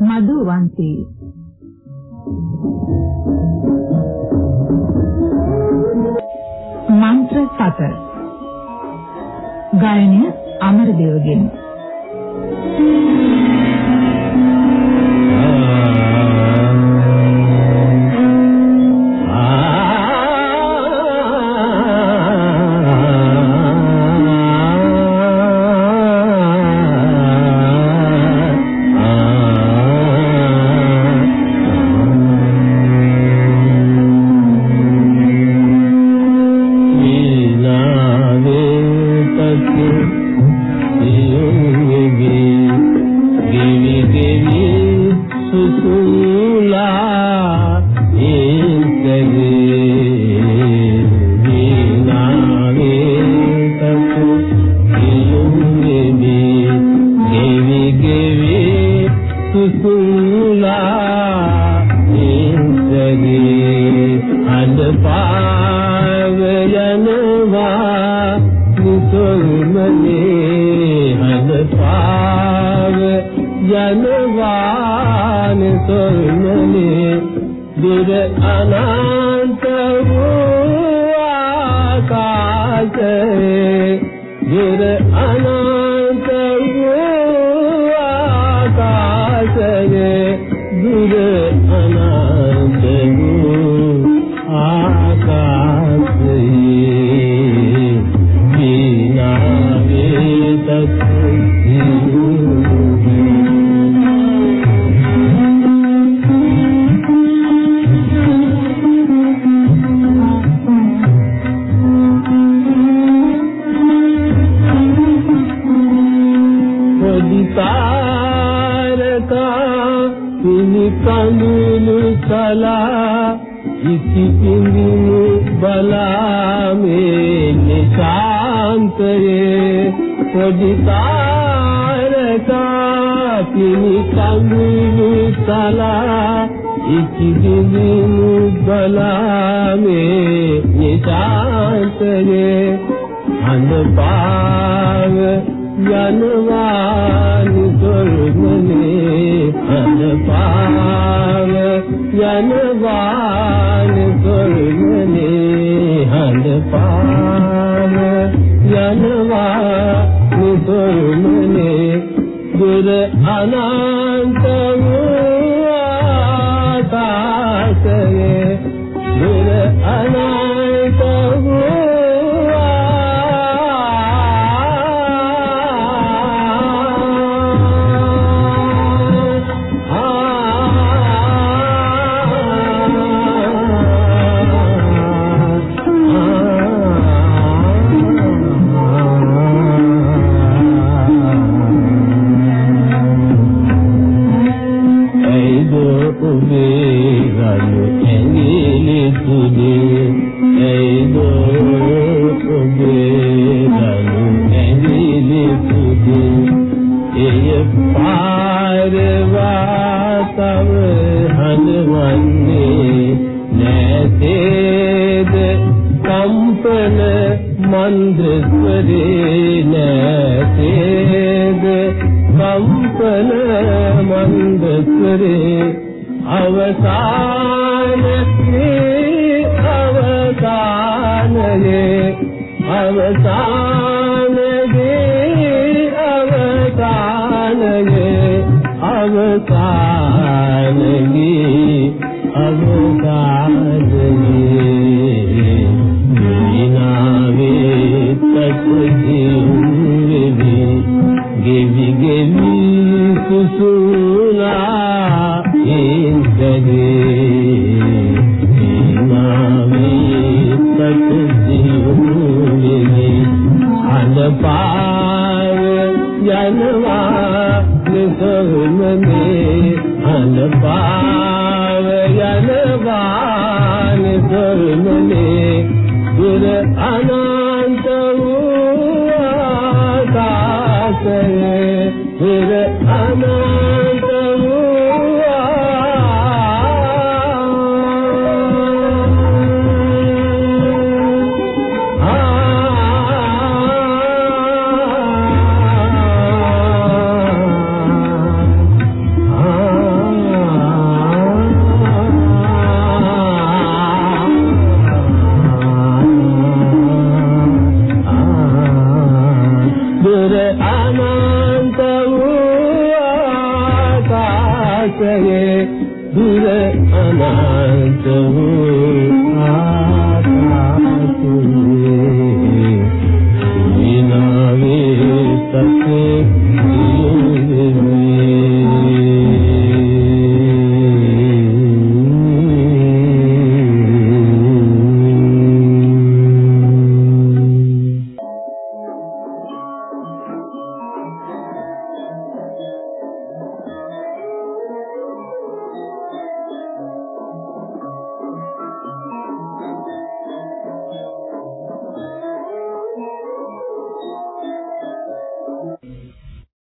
මදුවන්තේ මන්ත්‍ර සතර ගායනය අමරදේවගෙන්. लेहन पाव जनवान सोनले दिर अनंत आकाश दिर अनंत සලා ඉති පිඳිනු බලාමේ නිකාන්තයේ පොඩි තාරකා පිනි කඳුළු සලා ඉති පිඳිනු බලාමේ නිකාන්තයේ අඳ පාව යනවා නිතොල්මන बलवान गुरमने हल पान जनवान गुरमने गुर अनंत කම්පන මන්ද්‍ර ස්වරේන තේද කම්පන මන්ද්‍ර ස්වරේ අවසානයේ අවසානයේ අවසානයේ අවසානයේ අවසානයේ අවසානයේ ගෙවි ගෙවි කුසුලා ඉන්දගේ මීමාවේ සත්‍යයේ අනපාර යනවා නිසරුමනේ අනපාර යනවා නිසරුමනේ දුර අනෝ ಗುರ ಅನಂತವು ಆಕಾಶಗೆ ಗುರ ಅನಂತವು